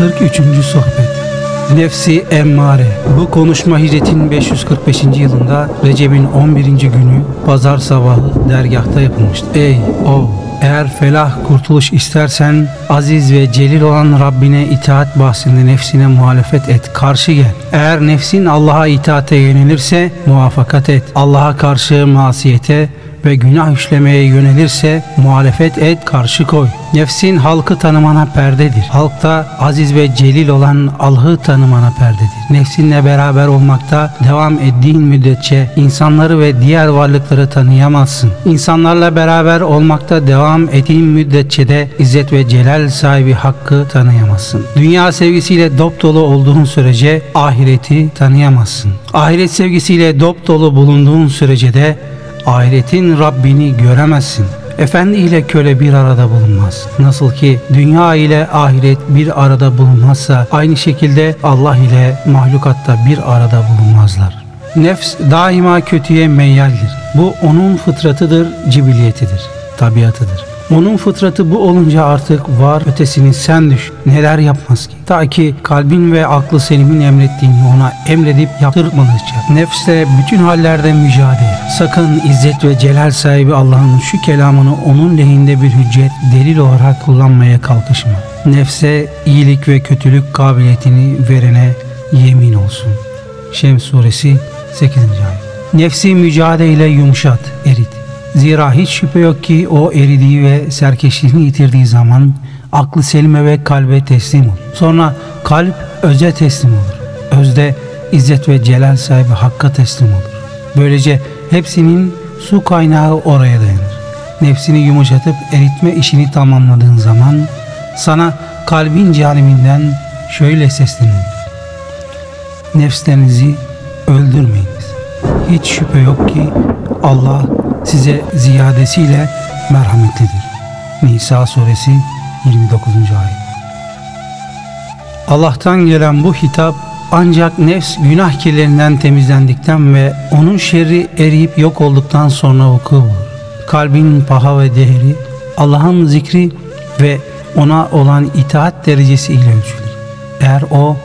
43. Sohbet Nefsi Emmare Bu konuşma hicretin 545. yılında Recep'in 11. günü Pazar sabahı dergahta yapılmıştı. Ey o eğer felah kurtuluş istersen aziz ve celil olan Rabbine itaat bahsinde nefsine muhalefet et, karşı gel. Eğer nefsin Allah'a itaate yönelirse muvaffakat et. Allah'a karşı masiyete ve günah işlemeye yönelirse muhalefet et, karşı koy. Nefsin halkı tanımana perdedir. Halkta aziz ve celil olan Allah'ı tanımana perdedir. Nefsinle beraber olmakta devam ettiğin müddetçe insanları ve diğer varlıkları tanıyamazsın. İnsanlarla beraber olmakta devam ettiğin müddetçe de izzet ve celal sahibi hakkı tanıyamazsın. Dünya sevgisiyle dop dolu olduğun sürece ahireti tanıyamazsın. Ahiret sevgisiyle dop dolu bulunduğun sürece de ahiretin Rabbini göremezsin. Efendi ile köle bir arada bulunmaz. Nasıl ki dünya ile ahiret bir arada bulunmazsa aynı şekilde Allah ile mahlukatta bir arada bulunmazlar. Nefs daima kötüye meyyaldir. Bu onun fıtratıdır, cibiliyetidir, tabiatıdır. Onun fıtratı bu olunca artık var ötesini sen düş. Neler yapmaz ki? Ta ki kalbin ve aklı selimin emrettiğini ona emredip yaptırmadıkça. Nefsle bütün hallerde mücadele. Sakın izzet ve celal sahibi Allah'ın şu kelamını onun lehinde bir hüccet, delil olarak kullanmaya kalkışma. Nefse iyilik ve kötülük kabiliyetini verene yemin olsun. Şems suresi 8. ayet. Nefsi mücadele yumuşat, erit. Zira hiç şüphe yok ki o eridiği ve serkeşliğini yitirdiği zaman aklı selime ve kalbe teslim olur. Sonra kalp öze teslim olur. Özde izzet ve celal sahibi hakka teslim olur. Böylece hepsinin su kaynağı oraya dayanır. Nefsini yumuşatıp eritme işini tamamladığın zaman sana kalbin caniminden şöyle seslenir. Nefslerinizi öldürmeyiniz. Hiç şüphe yok ki Allah size ziyadesiyle merhametlidir. Nisa suresi 29. ayet. Allah'tan gelen bu hitap ancak nefs günah kirlerinden temizlendikten ve onun şerri eriyip yok olduktan sonra vuku bulur. Kalbin paha ve değeri Allah'ın zikri ve ona olan itaat derecesi ile ölçülür. Eğer o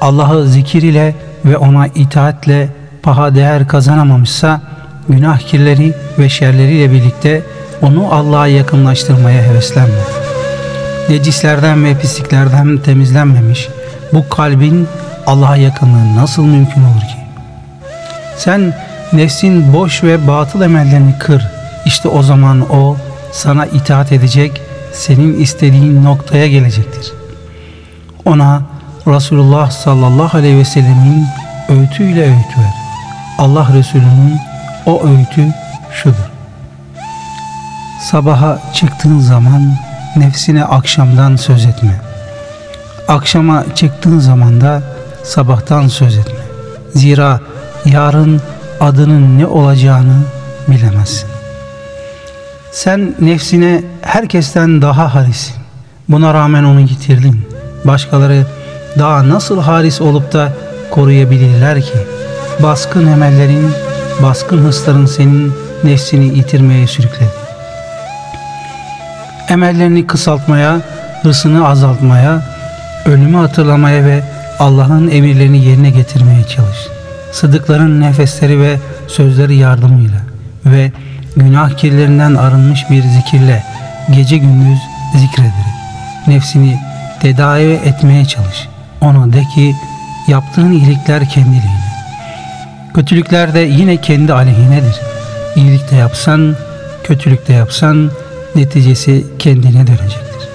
Allah'ı zikir ile ve ona itaatle paha değer kazanamamışsa günah kirleri ve şerleriyle birlikte onu Allah'a yakınlaştırmaya heveslenme. Necislerden ve pisliklerden temizlenmemiş bu kalbin Allah'a yakınlığı nasıl mümkün olur ki? Sen nefsin boş ve batıl emellerini kır. İşte o zaman o sana itaat edecek, senin istediğin noktaya gelecektir. Ona Resulullah sallallahu aleyhi ve sellemin öğütüyle öğüt. Allah Resulü'nün o öğütü şudur. Sabaha çıktığın zaman nefsine akşamdan söz etme. Akşama çıktığın zaman da sabahtan söz etme. Zira yarın adının ne olacağını bilemezsin. Sen nefsine herkesten daha harissin. Buna rağmen onu yitirdin. Başkaları daha nasıl haris olup da koruyabilirler ki? Baskın emellerin, baskın hırsların senin nefsini yitirmeye sürükledi. Emellerini kısaltmaya, hırsını azaltmaya, ölümü hatırlamaya ve Allah'ın emirlerini yerine getirmeye çalış. Sıdıkların nefesleri ve sözleri yardımıyla ve günah kirlerinden arınmış bir zikirle gece gündüz zikrederek nefsini tedavi etmeye çalış. Ona de ki yaptığın iyilikler kendiliğine. Kötülükler de yine kendi aleyhinedir. İyilik de yapsan, kötülük de yapsan neticesi kendine dönecektir.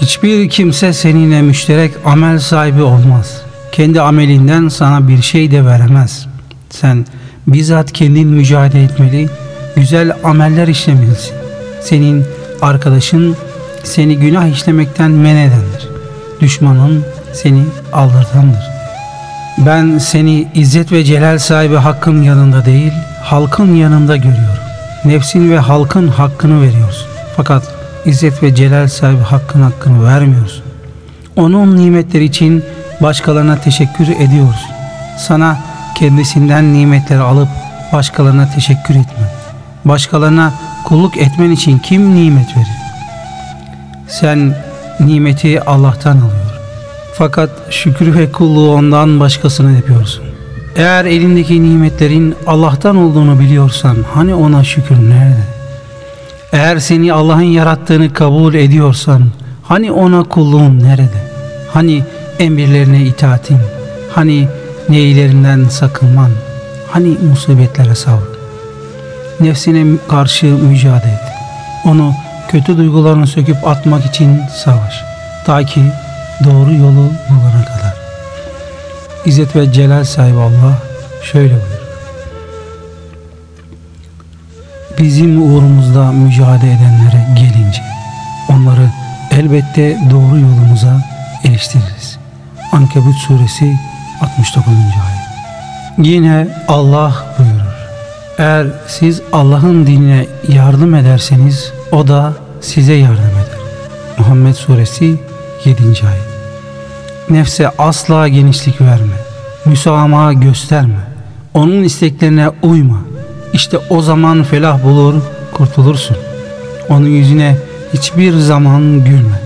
Hiçbir kimse seninle müşterek amel sahibi olmaz. Kendi amelinden sana bir şey de veremez. Sen bizzat kendin mücadele etmeli, güzel ameller işlemelisin. Senin arkadaşın seni günah işlemekten men edendir. Düşmanın seni aldırtandır. Ben seni izzet ve celal sahibi hakkın yanında değil, halkın yanında görüyorum. Nefsin ve halkın hakkını veriyorsun. Fakat izzet ve celal sahibi hakkın hakkını vermiyorsun. Onun nimetleri için başkalarına teşekkür ediyorsun. Sana kendisinden nimetleri alıp başkalarına teşekkür etme. Başkalarına kulluk etmen için kim nimet verir? Sen nimeti Allah'tan alıyor. Fakat şükür ve kulluğu ondan başkasına yapıyorsun. Eğer elindeki nimetlerin Allah'tan olduğunu biliyorsan hani ona şükür nerede? Eğer seni Allah'ın yarattığını kabul ediyorsan hani ona kulluğun nerede? Hani emirlerine itaatin? Hani neylerinden sakınman? Hani musibetlere savrun? Nefsine karşı mücadele et. Onu kötü duygularını söküp atmak için savaş. Ta ki doğru yolu bulana kadar. İzzet ve Celal sahibi Allah şöyle buyurur. Bizim uğrumuzda mücadele edenlere gelince onları elbette doğru yolumuza eriştiririz. Ankebut suresi 69. ayet. Yine Allah buyurur. Eğer siz Allah'ın dinine yardım ederseniz o da size yardım eder. Muhammed suresi 7. ayet. Nefse asla genişlik verme. Müsamaha gösterme. Onun isteklerine uyma. İşte o zaman felah bulur, kurtulursun. Onun yüzüne hiçbir zaman gülme.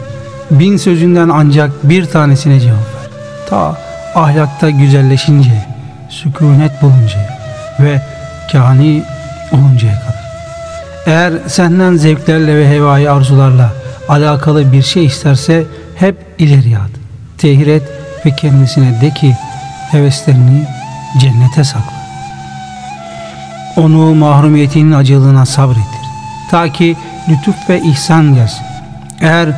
Bin sözünden ancak bir tanesine cevap ver. Ta ahlakta güzelleşince, sükunet buluncaya ve kani oluncaya kadar. Eğer senden zevklerle ve hevai arzularla alakalı bir şey isterse hep ileriye at. Tehir et ve kendisine de ki heveslerini cennete sakla. Onu mahrumiyetinin acılığına sabrettir. Ta ki lütuf ve ihsan gelsin. Eğer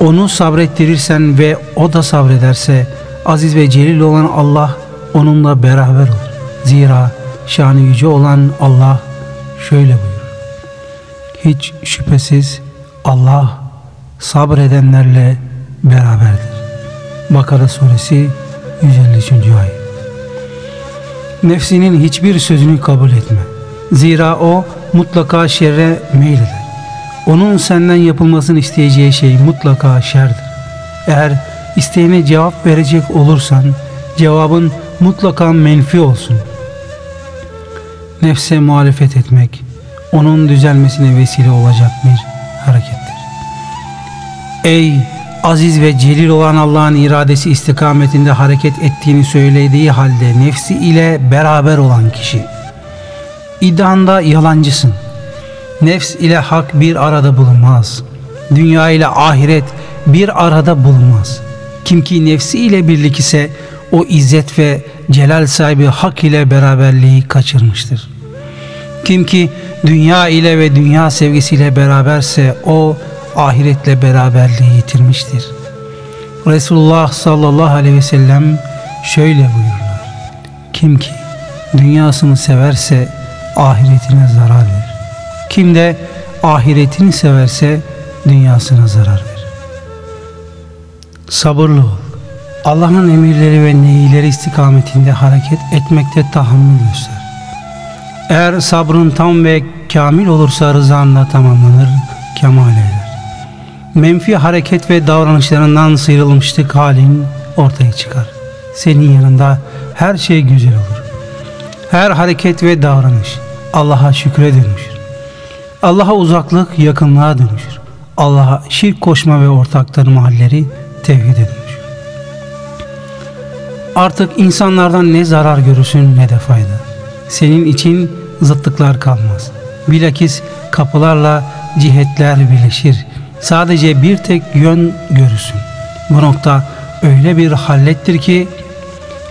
onu sabrettirirsen ve o da sabrederse aziz ve celil olan Allah onunla beraber olur. Zira şanı yüce olan Allah şöyle buyurur. Hiç şüphesiz Allah sabredenlerle beraberdir. Bakara suresi 153. ayet. Nefsinin hiçbir sözünü kabul etme. Zira o mutlaka şerre meyleder. Onun senden yapılmasını isteyeceği şey mutlaka şerdir. Eğer isteğine cevap verecek olursan cevabın mutlaka menfi olsun. Nefse muhalefet etmek onun düzelmesine vesile olacak bir harekettir. Ey aziz ve celil olan Allah'ın iradesi istikametinde hareket ettiğini söylediği halde nefsi ile beraber olan kişi. İddianda yalancısın. Nefs ile hak bir arada bulunmaz. Dünya ile ahiret bir arada bulunmaz. Kim ki nefsi ile birlik ise o izzet ve celal sahibi hak ile beraberliği kaçırmıştır. Kim ki dünya ile ve dünya sevgisiyle beraberse o ahiretle beraberliği yitirmiştir. Resulullah sallallahu aleyhi ve sellem şöyle buyururlar. Kim ki dünyasını severse ahiretine zarar verir. Kim de ahiretini severse dünyasına zarar verir. Sabırlı ol. Allah'ın emirleri ve nehileri istikametinde hareket etmekte tahammül göster. Eğer sabrın tam ve kamil olursa rızanla tamamlanır, kemal eder. Menfi hareket ve davranışlarından sıyrılmışlık halin ortaya çıkar. Senin yanında her şey güzel olur. Her hareket ve davranış Allah'a şükre dönüşür. Allah'a uzaklık yakınlığa dönüşür. Allah'a şirk koşma ve ortak tanıma halleri tevhide dönüşür. Artık insanlardan ne zarar görürsün ne de fayda. Senin için zıtlıklar kalmaz. Bilakis kapılarla cihetler birleşir. Sadece bir tek yön görürsün. Bu nokta öyle bir hallettir ki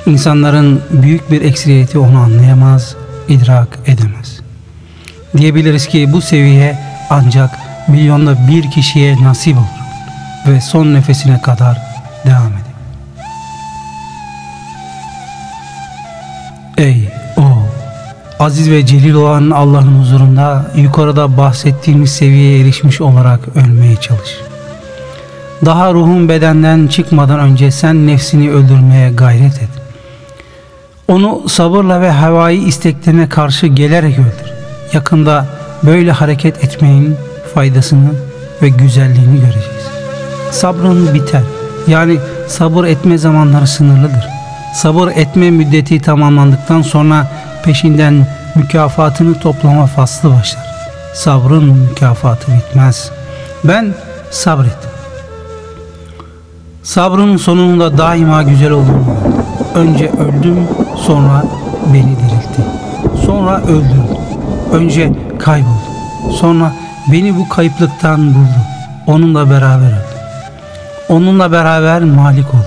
insanların büyük bir ekseriyeti onu anlayamaz, idrak edemez. Diyebiliriz ki bu seviye ancak milyonda bir kişiye nasip olur ve son nefesine kadar devam eder. Ey aziz ve celil olan Allah'ın huzurunda yukarıda bahsettiğimiz seviyeye erişmiş olarak ölmeye çalış. Daha ruhun bedenden çıkmadan önce sen nefsini öldürmeye gayret et. Onu sabırla ve havai isteklerine karşı gelerek öldür. Yakında böyle hareket etmeyin faydasını ve güzelliğini göreceğiz. Sabrın biter. Yani sabır etme zamanları sınırlıdır. Sabır etme müddeti tamamlandıktan sonra peşinden mükafatını toplama faslı başlar. Sabrın mükafatı bitmez. Ben sabrettim. Sabrının sonunun da daima güzel olduğunu. Önce öldüm, sonra beni diriltti. Sonra öldürdü. Önce kayboldu. Sonra beni bu kayıplıktan buldu. Onunla beraber öldüm. Onunla beraber malik oldum.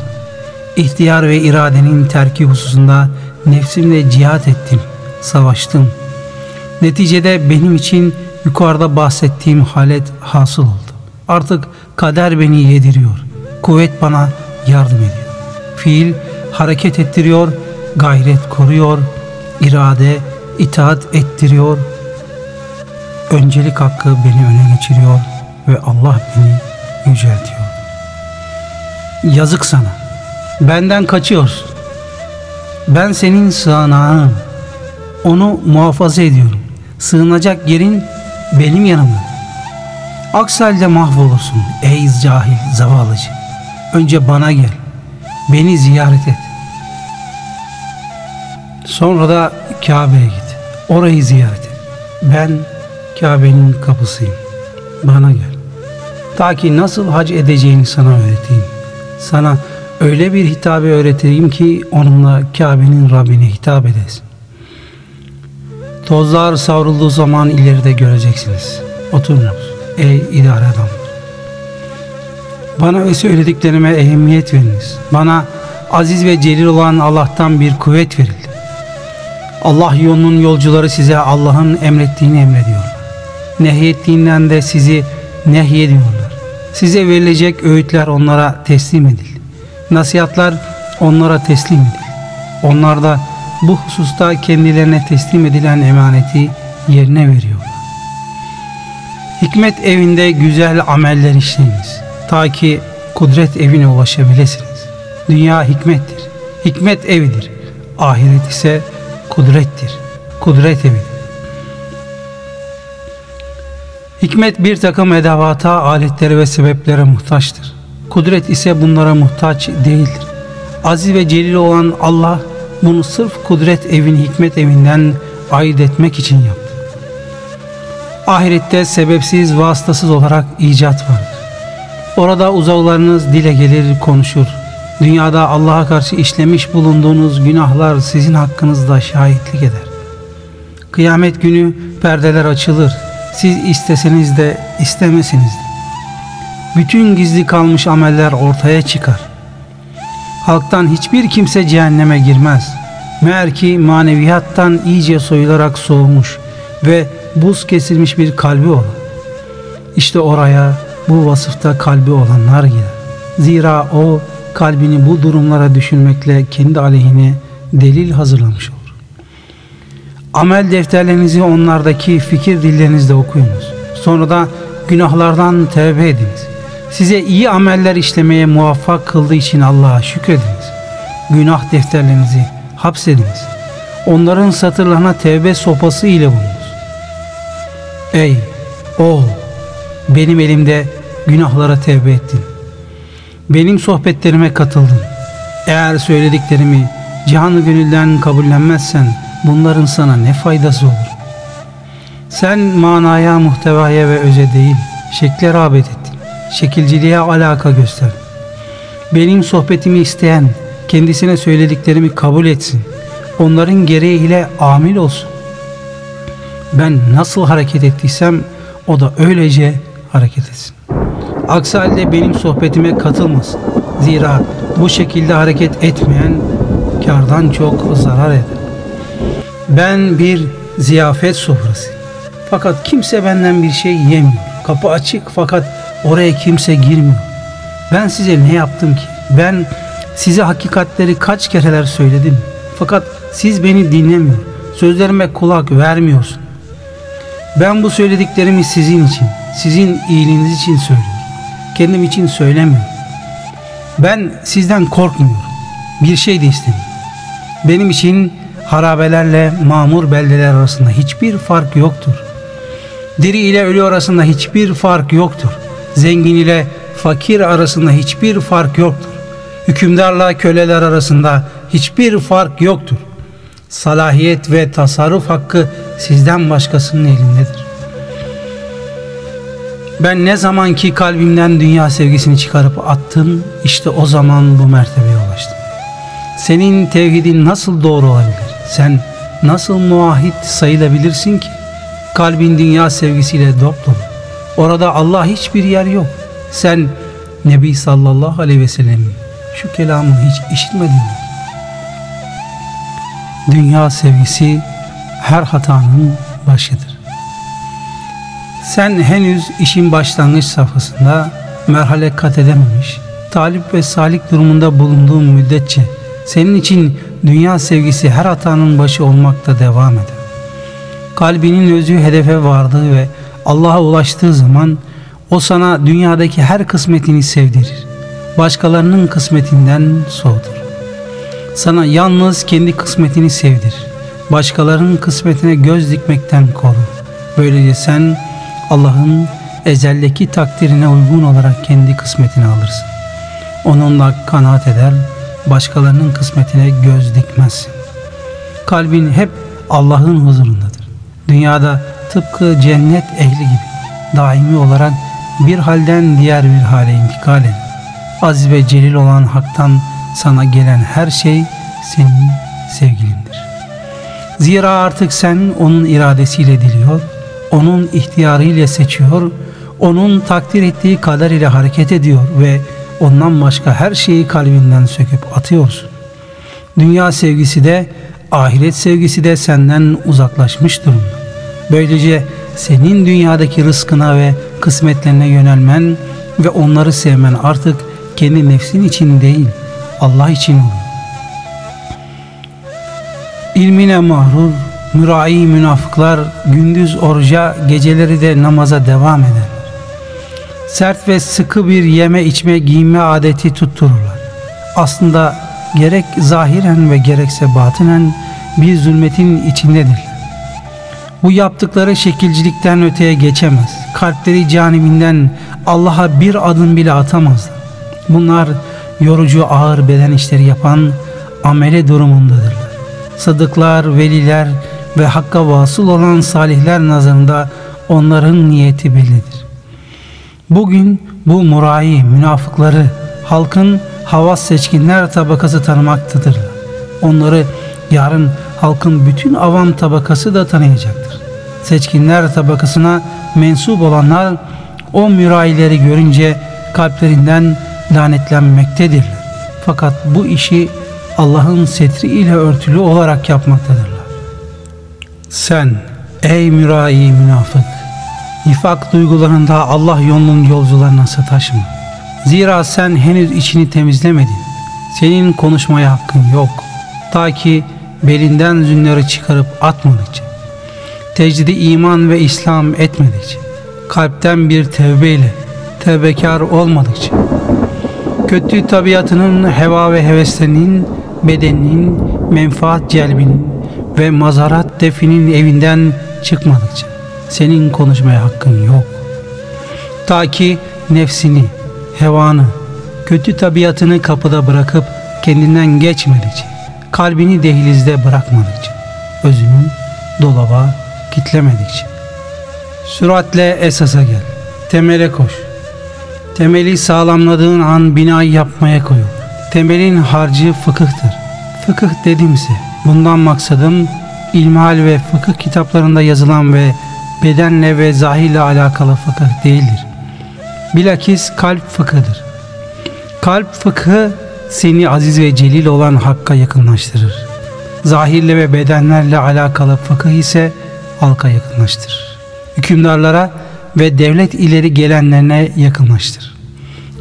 İhtiyar ve iradenin terki hususunda nefsimle cihat ettim, savaştım. Neticede benim için yukarıda bahsettiğim halet hasıl oldu. Artık kader beni yediriyor. Kuvvet bana yardım ediyor. Fiil hareket ettiriyor, gayret koruyor, irade itaat ettiriyor. Öncelik hakkı beni öne geçiriyor ve Allah beni yüceltiyor. Yazık sana. Benden kaçıyorsun. Ben senin sığınağın. Onu muhafaza ediyorum. Sığınacak yerin benim yanımda. Aksi halde mahvolursun ey cahil zavallıcı. Önce bana gel. Beni ziyaret et. Sonra da Kabe'ye git. Orayı ziyaret et. Ben Kabe'nin kapısıyım. Bana gel. Ta ki nasıl hac edeceğini sana öğreteyim. Sana öyle bir hitabe öğreteyim ki onunla Kabe'nin Rabbine hitap edesin. Tozlar savrulduğu zaman ileride göreceksiniz. Oturunuz ey idare adamlar. Bana ve söylediklerime ehemmiyet veriniz. Bana aziz ve celil olan Allah'tan bir kuvvet verildi. Allah yolunun yolcuları size Allah'ın emrettiğini emrediyorlar. Nehyettiğinden de sizi nehyediyorlar. Size verilecek öğütler onlara teslim edildi. Nasihatler onlara teslim edildi. Onlar da bu hususta kendilerine teslim edilen emaneti yerine veriyorlar. Hikmet evinde güzel ameller işleyiniz. Ta ki kudret evine ulaşabilirsiniz. Dünya hikmettir. Hikmet evidir. Ahiret ise kudrettir. Kudret evidir. Hikmet bir takım edavata, aletlere ve sebeplere muhtaçtır. Kudret ise bunlara muhtaç değildir. Aziz ve celil olan Allah bunu sırf kudret evini hikmet evinden ayırt etmek için yaptı. Ahirette sebepsiz, vasıtasız olarak icat vardır. Orada uzavlarınız dile gelir, konuşur. Dünyada Allah'a karşı işlemiş bulunduğunuz günahlar sizin hakkınızda şahitlik eder. Kıyamet günü perdeler açılır. Siz isteseniz de istemeseniz de. Bütün gizli kalmış ameller ortaya çıkar. Halktan hiçbir kimse cehenneme girmez. Meğer ki maneviyattan iyice soyularak soğumuş ve buz kesilmiş bir kalbi olan. İşte oraya bu vasıfta kalbi olanlar gider. Zira o kalbini bu durumlara düşünmekle kendi aleyhine delil hazırlamış olur. Amel defterlerinizi onlardaki fikir dillerinizde okuyunuz. Sonra da günahlardan tevbe ediniz. Size iyi ameller işlemeye muvaffak kıldığı için Allah'a şükrediniz. Günah defterlerinizi hapsediniz. Onların satırlarına tevbe sopası ile bulunuz. Ey oğul benim elimde günahlara tevbe ettin. Benim sohbetlerime katıldın. Eğer söylediklerimi cihanı gönülden kabullenmezsen bunların sana ne faydası olur? Sen manaya, muhtevaya ve öze değil, şekle rağbet ettin. Şekilciliğe alaka göster. Benim sohbetimi isteyen, kendisine söylediklerimi kabul etsin. Onların gereğiyle amil olsun. Ben nasıl hareket ettiysem o da öylece hareket etsin. Aksi halde benim sohbetime katılmasın. Zira bu şekilde hareket etmeyen kardan çok zarar eder. Ben bir ziyafet sofrası. Fakat kimse benden bir şey yemiyor. Kapı açık fakat oraya kimse girmiyor. Ben size ne yaptım ki? Ben size hakikatleri kaç kereler söyledim. Fakat siz beni dinlemiyor. Sözlerime kulak vermiyorsun. Ben bu söylediklerimi sizin için, sizin iyiliğiniz için söylüyorum. Kendim için söylemiyorum. Ben sizden korkmuyorum. Bir şey de istemiyorum. Benim için harabelerle mamur beldeler arasında hiçbir fark yoktur. Diri ile ölü arasında hiçbir fark yoktur. Zengin ile fakir arasında hiçbir fark yoktur. Hükümdarla köleler arasında hiçbir fark yoktur salahiyet ve tasarruf hakkı sizden başkasının elindedir. Ben ne zaman ki kalbimden dünya sevgisini çıkarıp attım, işte o zaman bu mertebeye ulaştım. Senin tevhidin nasıl doğru olabilir? Sen nasıl muahit sayılabilirsin ki? Kalbin dünya sevgisiyle dop. Orada Allah hiçbir yer yok. Sen Nebi sallallahu aleyhi ve sellemin şu kelamını hiç işitmedin mi? Dünya sevgisi her hatanın başıdır. Sen henüz işin başlangıç safhasında merhale kat edememiş, talip ve salik durumunda bulunduğun müddetçe senin için dünya sevgisi her hatanın başı olmakta devam eder. Kalbinin özü hedefe vardığı ve Allah'a ulaştığı zaman o sana dünyadaki her kısmetini sevdirir. Başkalarının kısmetinden soğutur. Sana yalnız kendi kısmetini sevdirir. Başkalarının kısmetine göz dikmekten korur. Böylece sen Allah'ın ezeldeki takdirine uygun olarak kendi kısmetini alırsın. Onunla kanaat eder, başkalarının kısmetine göz dikmezsin. Kalbin hep Allah'ın huzurundadır. Dünyada tıpkı cennet ehli gibi daimi olarak bir halden diğer bir hale intikal eder. Aziz ve celil olan haktan sana gelen her şey senin sevgilindir. Zira artık sen onun iradesiyle diliyor, onun ihtiyarıyla seçiyor, onun takdir ettiği kader ile hareket ediyor ve ondan başka her şeyi kalbinden söküp atıyorsun. Dünya sevgisi de ahiret sevgisi de senden uzaklaşmış durumda. Böylece senin dünyadaki rızkına ve kısmetlerine yönelmen ve onları sevmen artık kendi nefsin için değil, Allah için oluyor. İlmine mahrur, mürai münafıklar gündüz oruca, geceleri de namaza devam ederler. Sert ve sıkı bir yeme içme giyinme adeti tuttururlar. Aslında gerek zahiren ve gerekse batinen bir zulmetin içindedirler. Bu yaptıkları şekilcilikten öteye geçemez. Kalpleri canibinden Allah'a bir adım bile atamazlar. Bunlar yorucu ağır beden işleri yapan amele durumundadırlar. Sadıklar, veliler ve hakka vasıl olan salihler nazarında onların niyeti bellidir. Bugün bu murai münafıkları halkın havas seçkinler tabakası tanımaktadırlar. Onları yarın halkın bütün avam tabakası da tanıyacaktır. Seçkinler tabakasına mensup olanlar o müraileri görünce kalplerinden lanetlenmektedirler. Fakat bu işi Allah'ın setri ile örtülü olarak yapmaktadırlar. Sen ey mürai münafık nifak duygularında Allah yolunun yolcularına sataşma. Zira sen henüz içini temizlemedin. Senin konuşmaya hakkın yok. Ta ki belinden zünleri çıkarıp atmadıkça. Tecdidi iman ve İslam etmedikçe. Kalpten bir tevbeyle tevbekar olmadıkça. Kötü tabiatının heva ve heveslerinin, bedeninin, menfaat celbinin ve mazarat definin evinden çıkmadıkça senin konuşmaya hakkın yok. Ta ki nefsini, hevanı, kötü tabiatını kapıda bırakıp kendinden geçmedikçe, kalbini dehlizde bırakmadıkça, özünü dolaba kitlemedikçe. Süratle esasa gel, temele koş. Temeli sağlamladığın an binayı yapmaya koyul. Temelin harcı fıkıhtır. Fıkıh dedimse bundan maksadım ilmihal ve fıkıh kitaplarında yazılan ve bedenle ve zahirle alakalı fıkıh değildir. Bilakis kalp fıkıdır. Kalp fıkhı seni aziz ve celil olan Hakk'a yakınlaştırır. Zahirle ve bedenlerle alakalı fıkıh ise halka yakınlaştırır. Hükümdarlara ve devlet ileri gelenlerine yakınlaştır.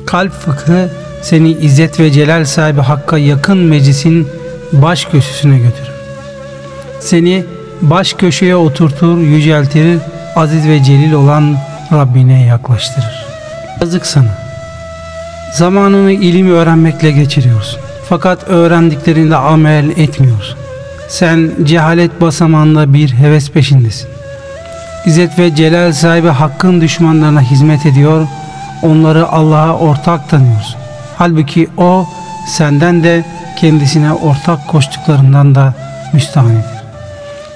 Kalp fıkhı seni izzet ve celal sahibi Hakk'a yakın meclisin baş köşesine götürür. Seni baş köşeye oturtur, yüceltir, aziz ve celil olan Rabbine yaklaştırır. Yazık sana. Zamanını ilim öğrenmekle geçiriyorsun. Fakat öğrendiklerinde amel etmiyorsun. Sen cehalet basamağında bir heves peşindesin. İzzet ve celal sahibi hakkın düşmanlarına hizmet ediyor, onları Allah'a ortak tanıyorsun. Halbuki o senden de kendisine ortak koştuklarından da müstahanidir.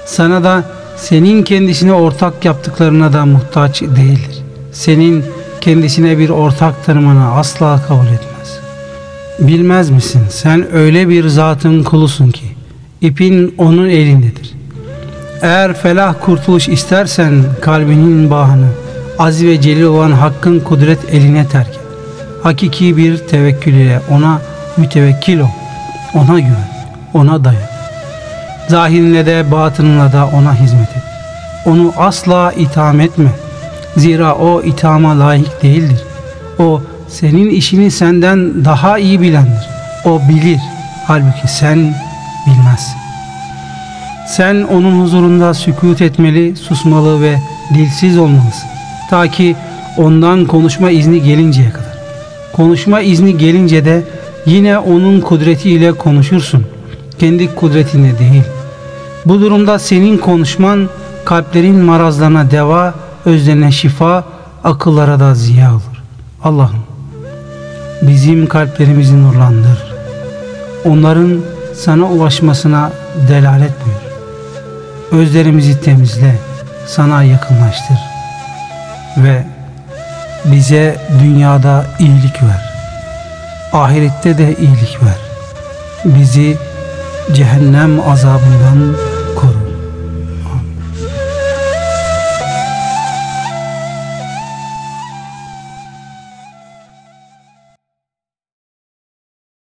Sana da senin kendisine ortak yaptıklarına da muhtaç değildir. Senin kendisine bir ortak tanımını asla kabul etmez. Bilmez misin sen öyle bir zatın kulusun ki ipin onun elindedir. Eğer felah kurtuluş istersen kalbinin bağını az ve celil olan hakkın kudret eline terk et. Hakiki bir tevekkül ile ona mütevekkil ol. Ona güven, ona dayan. Zahirinle de batınınla da ona hizmet et. Onu asla itham etme. Zira o ithama layık değildir. O senin işini senden daha iyi bilendir. O bilir. Halbuki sen bilmezsin. Sen onun huzurunda sükut etmeli, susmalı ve dilsiz olmalısın. Ta ki ondan konuşma izni gelinceye kadar. Konuşma izni gelince de yine onun kudretiyle konuşursun. Kendi kudretine değil. Bu durumda senin konuşman kalplerin marazlarına deva, özlerine şifa, akıllara da ziya olur. Allah'ım bizim kalplerimizi nurlandır. Onların sana ulaşmasına delalet buyur. Özlerimizi temizle, sana yakınlaştır ve bize dünyada iyilik ver. Ahirette de iyilik ver. Bizi cehennem azabından